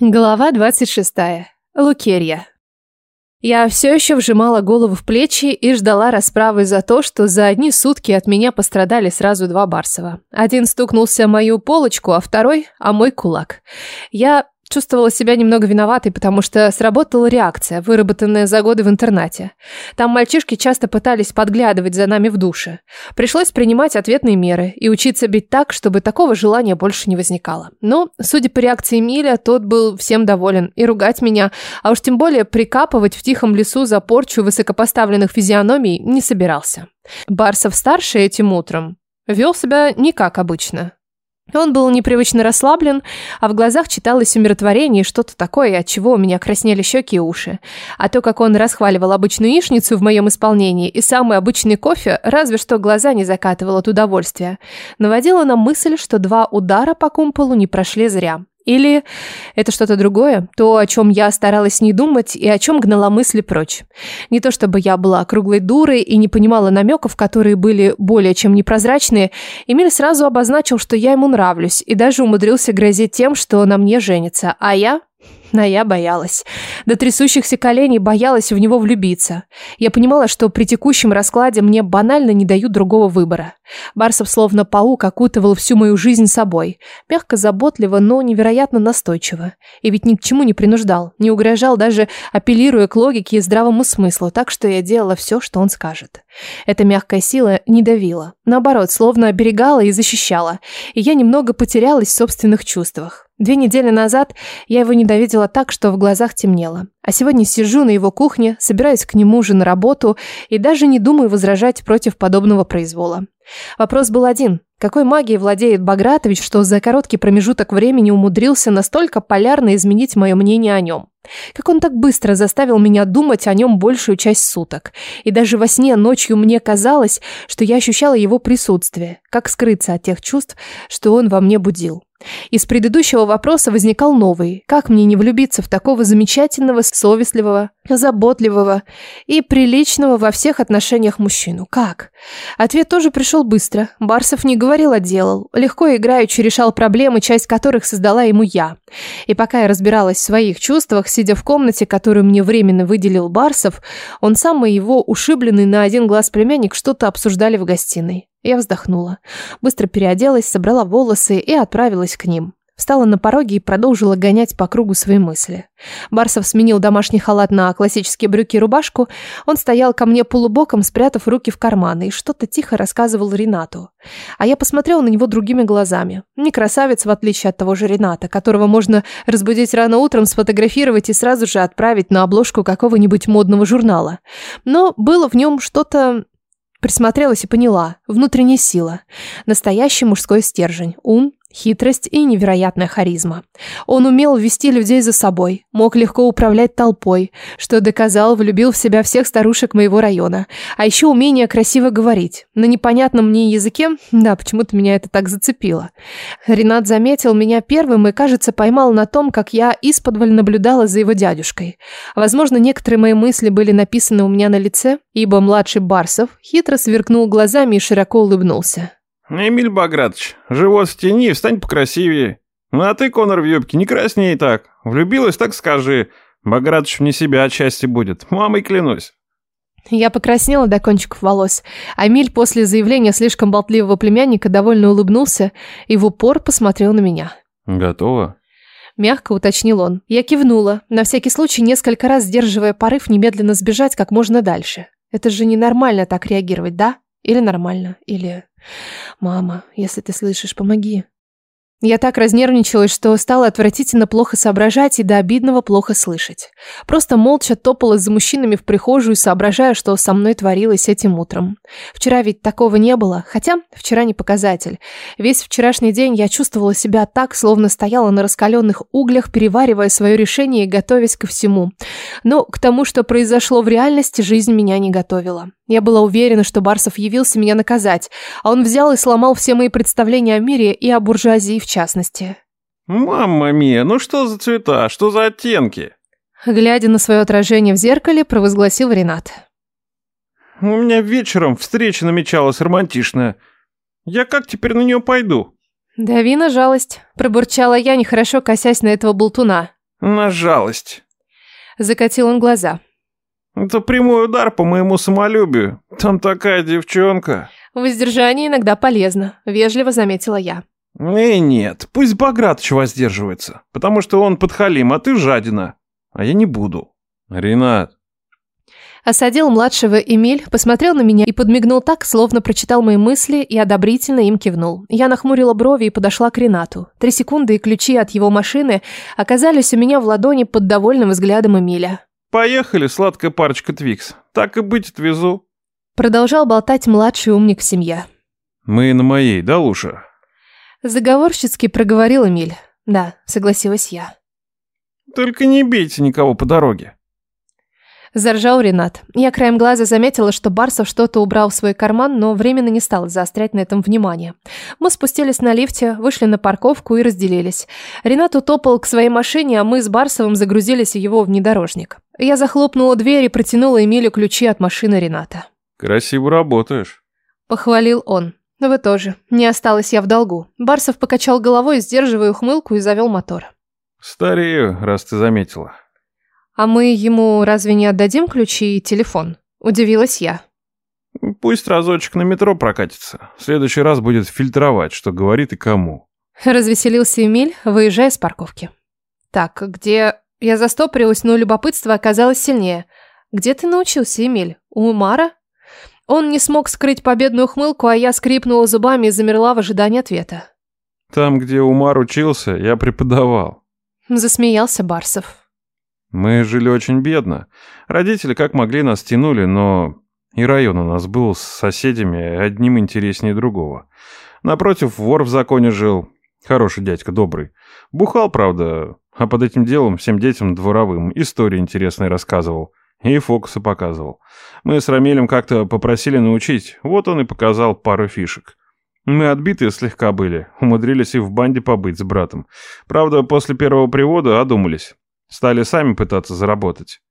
Глава 26. Лукерья. Я все еще вжимала голову в плечи и ждала расправы за то, что за одни сутки от меня пострадали сразу два Барсова. Один стукнулся мою полочку, а второй – о мой кулак. Я Чувствовала себя немного виноватой, потому что сработала реакция, выработанная за годы в интернате. Там мальчишки часто пытались подглядывать за нами в душе. Пришлось принимать ответные меры и учиться бить так, чтобы такого желания больше не возникало. Но, судя по реакции Миля, тот был всем доволен и ругать меня, а уж тем более прикапывать в тихом лесу за порчу высокопоставленных физиономий не собирался. Барсов-старший этим утром вел себя не как обычно. Он был непривычно расслаблен, а в глазах читалось умиротворение что-то такое, от чего у меня краснели щеки и уши. А то, как он расхваливал обычную яичницу в моем исполнении и самый обычный кофе, разве что глаза не закатывал от удовольствия, наводило на мысль, что два удара по кумполу не прошли зря. Или это что-то другое, то, о чем я старалась не думать и о чем гнала мысли прочь. Не то чтобы я была круглой дурой и не понимала намеков, которые были более чем непрозрачные, Эмиль сразу обозначил, что я ему нравлюсь, и даже умудрился грозить тем, что на мне женится, а я а я боялась. До трясущихся коленей боялась в него влюбиться. Я понимала, что при текущем раскладе мне банально не дают другого выбора. Барсов словно паук окутывал всю мою жизнь собой. Мягко, заботливо, но невероятно настойчиво. И ведь ни к чему не принуждал, не угрожал, даже апеллируя к логике и здравому смыслу, так что я делала все, что он скажет. Эта мягкая сила не давила. Наоборот, словно оберегала и защищала. И я немного потерялась в собственных чувствах. Две недели назад я его ненавидела так, что в глазах темнело. А сегодня сижу на его кухне, собираюсь к нему же на работу и даже не думаю возражать против подобного произвола. Вопрос был один. Какой магией владеет Багратович, что за короткий промежуток времени умудрился настолько полярно изменить мое мнение о нем? Как он так быстро заставил меня думать о нем большую часть суток. И даже во сне ночью мне казалось, что я ощущала его присутствие. Как скрыться от тех чувств, что он во мне будил. Из предыдущего вопроса возникал новый. Как мне не влюбиться в такого замечательного, совестливого, заботливого и приличного во всех отношениях мужчину? Как? Ответ тоже пришел быстро. Барсов не говорил, а делал. Легко и играючи решал проблемы, часть которых создала ему я. И пока я разбиралась в своих чувствах, сидя в комнате, которую мне временно выделил Барсов, он сам и его ушибленный на один глаз племянник что-то обсуждали в гостиной. Я вздохнула. Быстро переоделась, собрала волосы и отправилась к ним. Встала на пороге и продолжила гонять по кругу свои мысли. Барсов сменил домашний халат на классические брюки и рубашку. Он стоял ко мне полубоком, спрятав руки в карманы, и что-то тихо рассказывал Ренату. А я посмотрела на него другими глазами. Не красавец, в отличие от того же Рената, которого можно разбудить рано утром, сфотографировать и сразу же отправить на обложку какого-нибудь модного журнала. Но было в нем что-то Присмотрелась и поняла. Внутренняя сила. Настоящий мужской стержень. Ум, Хитрость и невероятная харизма. Он умел вести людей за собой, мог легко управлять толпой, что доказал, влюбил в себя всех старушек моего района. А еще умение красиво говорить. На непонятном мне языке, да, почему-то меня это так зацепило. Ренат заметил меня первым и, кажется, поймал на том, как я исподволь наблюдала за его дядюшкой. Возможно, некоторые мои мысли были написаны у меня на лице, ибо младший Барсов хитро сверкнул глазами и широко улыбнулся. «Эмиль Багратович, живот в тени, встань покрасивее. Ну а ты, Конор, в юбке, не красней так. Влюбилась, так скажи. Багратович вне себя от счастья будет. Мамой клянусь». Я покраснела до кончиков волос, а Эмиль после заявления слишком болтливого племянника довольно улыбнулся и в упор посмотрел на меня. «Готово?» Мягко уточнил он. Я кивнула, на всякий случай несколько раз сдерживая порыв немедленно сбежать как можно дальше. Это же ненормально так реагировать, да? Или нормально, или... «Мама, если ты слышишь, помоги». Я так разнервничалась, что стала отвратительно плохо соображать и до обидного плохо слышать. Просто молча топала за мужчинами в прихожую, соображая, что со мной творилось этим утром. Вчера ведь такого не было, хотя вчера не показатель. Весь вчерашний день я чувствовала себя так, словно стояла на раскаленных углях, переваривая свое решение и готовясь ко всему. Но к тому, что произошло в реальности, жизнь меня не готовила. Я была уверена, что Барсов явился меня наказать, а он взял и сломал все мои представления о мире и о буржуазии в частности. «Мамма мия, ну что за цвета, что за оттенки?» Глядя на свое отражение в зеркале, провозгласил Ренат. «У меня вечером встреча намечалась романтичная. Я как теперь на нее пойду?» «Дави на жалость», – пробурчала я, нехорошо косясь на этого болтуна. На жалость. Закатил он глаза. Это прямой удар по моему самолюбию. Там такая девчонка. Воздержание иногда полезно, вежливо заметила я. И нет, пусть Багратыч воздерживается, потому что он подхалим, а ты жадина. А я не буду. Ренат. Осадил младшего Эмиль, посмотрел на меня и подмигнул так, словно прочитал мои мысли и одобрительно им кивнул. Я нахмурила брови и подошла к Ренату. Три секунды и ключи от его машины оказались у меня в ладони под довольным взглядом Эмиля. Поехали, сладкая парочка Твикс. Так и быть, отвезу. Продолжал болтать младший умник в семье. Мы на моей, да, Луша? Заговорщицки проговорил Эмиль. Да, согласилась я. Только не бейте никого по дороге. Заржал Ренат. Я краем глаза заметила, что Барсов что-то убрал в свой карман, но временно не стала заострять на этом внимание. Мы спустились на лифте, вышли на парковку и разделились. Ренат утопал к своей машине, а мы с Барсовым загрузились в его внедорожник. Я захлопнула дверь и протянула Эмилю ключи от машины Рената. «Красиво работаешь», — похвалил он. «Вы тоже. Не осталась я в долгу». Барсов покачал головой, сдерживая ухмылку, и завел мотор. «Старею, раз ты заметила». «А мы ему разве не отдадим ключи и телефон?» – удивилась я. «Пусть разочек на метро прокатится. В следующий раз будет фильтровать, что говорит и кому». Развеселился Эмиль, выезжая с парковки. «Так, где...» Я застопорилась, но любопытство оказалось сильнее. «Где ты научился, Эмиль? У Мара?» Он не смог скрыть победную ухмылку, а я скрипнула зубами и замерла в ожидании ответа. «Там, где Умар учился, я преподавал». Засмеялся Барсов. Мы жили очень бедно. Родители как могли нас тянули, но и район у нас был с соседями одним интереснее другого. Напротив, вор в законе жил. Хороший дядька, добрый. Бухал, правда, а под этим делом всем детям дворовым истории интересные рассказывал. И фокусы показывал. Мы с Рамилем как-то попросили научить, вот он и показал пару фишек. Мы отбитые слегка были, умудрились и в банде побыть с братом. Правда, после первого привода одумались. Стали сами пытаться заработать.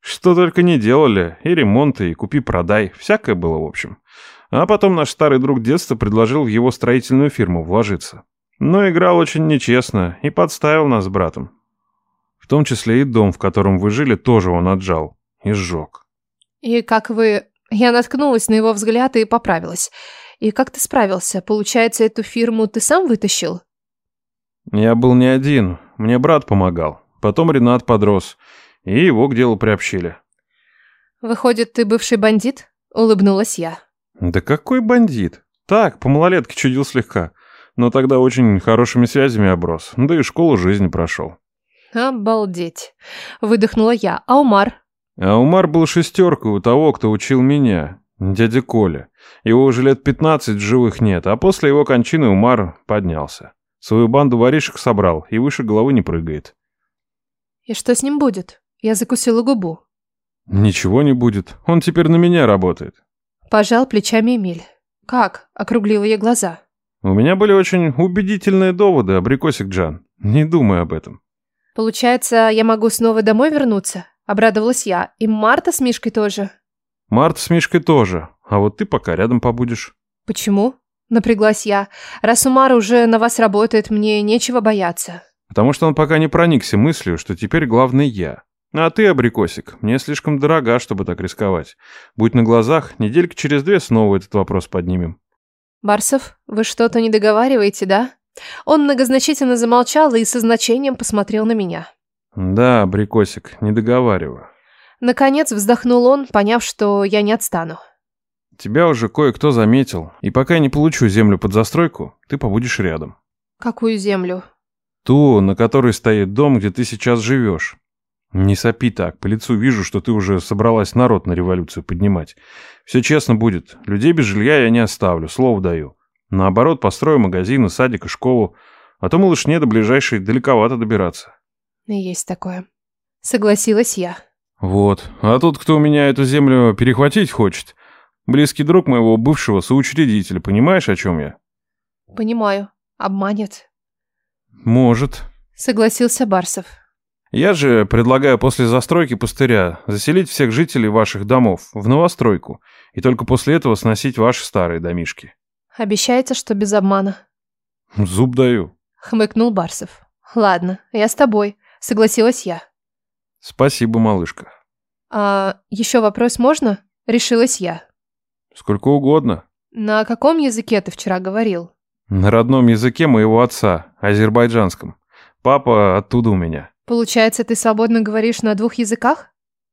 Что только не делали, и ремонты, и купи-продай, всякое было в общем. А потом наш старый друг детства предложил в его строительную фирму вложиться. Но играл очень нечестно и подставил нас с братом. Том числе и дом, в котором вы жили, тоже он отжал и сжег. И как вы... Я наткнулась на его взгляд и поправилась. И как ты справился? Получается, эту фирму ты сам вытащил? Я был не один, мне брат помогал. Потом Ренат подрос, и его к делу приобщили. «Выходит, ты бывший бандит?» – улыбнулась я. «Да какой бандит? Так, по малолетке чудил слегка. Но тогда очень хорошими связями оброс, да и школу жизни прошел». «Обалдеть!» – выдохнула я. «А Умар?» «А Умар был шестеркой у того, кто учил меня, дядя Коля. Его уже лет пятнадцать живых нет, а после его кончины Умар поднялся. Свою банду воришек собрал и выше головы не прыгает. И что с ним будет? Я закусила губу. Ничего не будет. Он теперь на меня работает. Пожал плечами Эмиль. Как? Округлила я глаза. У меня были очень убедительные доводы, абрикосик Джан. Не думай об этом. Получается, я могу снова домой вернуться? Обрадовалась я. И Марта с Мишкой тоже. Марта с Мишкой тоже. А вот ты пока рядом побудешь. Почему? Напряглась я. Раз Умар уже на вас работает, мне нечего бояться. Потому что он пока не проникся мыслью, что теперь главный я. А ты, абрикосик, мне слишком дорога, чтобы так рисковать. Будь на глазах, недельки через две снова этот вопрос поднимем. Барсов, вы что-то не договариваете, да? Он многозначительно замолчал и со значением посмотрел на меня. Да, абрикосик, не договариваю. Наконец вздохнул он, поняв, что я не отстану. Тебя уже кое-кто заметил, и пока я не получу землю под застройку, ты побудешь рядом. Какую землю? Ту, на которой стоит дом, где ты сейчас живешь. Не сопи так, по лицу вижу, что ты уже собралась народ на революцию поднимать. Все честно будет, людей без жилья я не оставлю, слово даю. Наоборот, построю магазины, садик и школу, а то малышне до ближайшей далековато добираться. Есть такое. Согласилась я. Вот, а тут кто у меня эту землю перехватить хочет, Близкий друг моего бывшего соучредителя, понимаешь, о чем я? Понимаю. Обманет. Может. Согласился Барсов. Я же предлагаю после застройки пустыря заселить всех жителей ваших домов в новостройку и только после этого сносить ваши старые домишки. Обещается, что без обмана. Зуб даю. Хмыкнул Барсов. Ладно, я с тобой. Согласилась я. Спасибо, малышка. А еще вопрос можно? Решилась я. Сколько угодно. На каком языке ты вчера говорил? На родном языке моего отца, азербайджанском. Папа оттуда у меня. Получается, ты свободно говоришь на двух языках?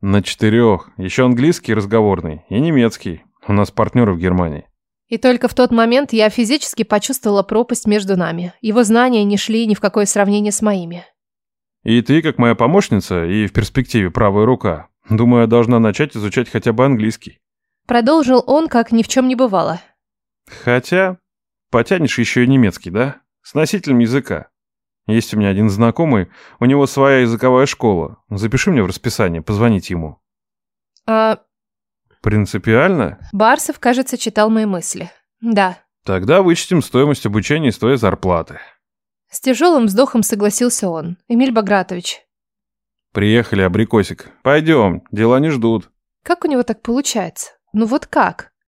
На четырех. Еще английский разговорный и немецкий. У нас партнеры в Германии. И только в тот момент я физически почувствовала пропасть между нами. Его знания не шли ни в какое сравнение с моими. И ты, как моя помощница и в перспективе правая рука, думаю, должна начать изучать хотя бы английский. Продолжил он, как ни в чем не бывало. Хотя, потянешь еще и немецкий, да? С носителем языка. Есть у меня один знакомый, у него своя языковая школа. Запиши мне в расписание, позвонить ему. А Принципиально? Барсов, кажется, читал мои мысли. Да. Тогда вычтем стоимость обучения из твоей зарплаты. С тяжелым вздохом согласился он. Эмиль Багратович. Приехали, абрикосик. Пойдем, дела не ждут. Как у него так получается? Ну вот как?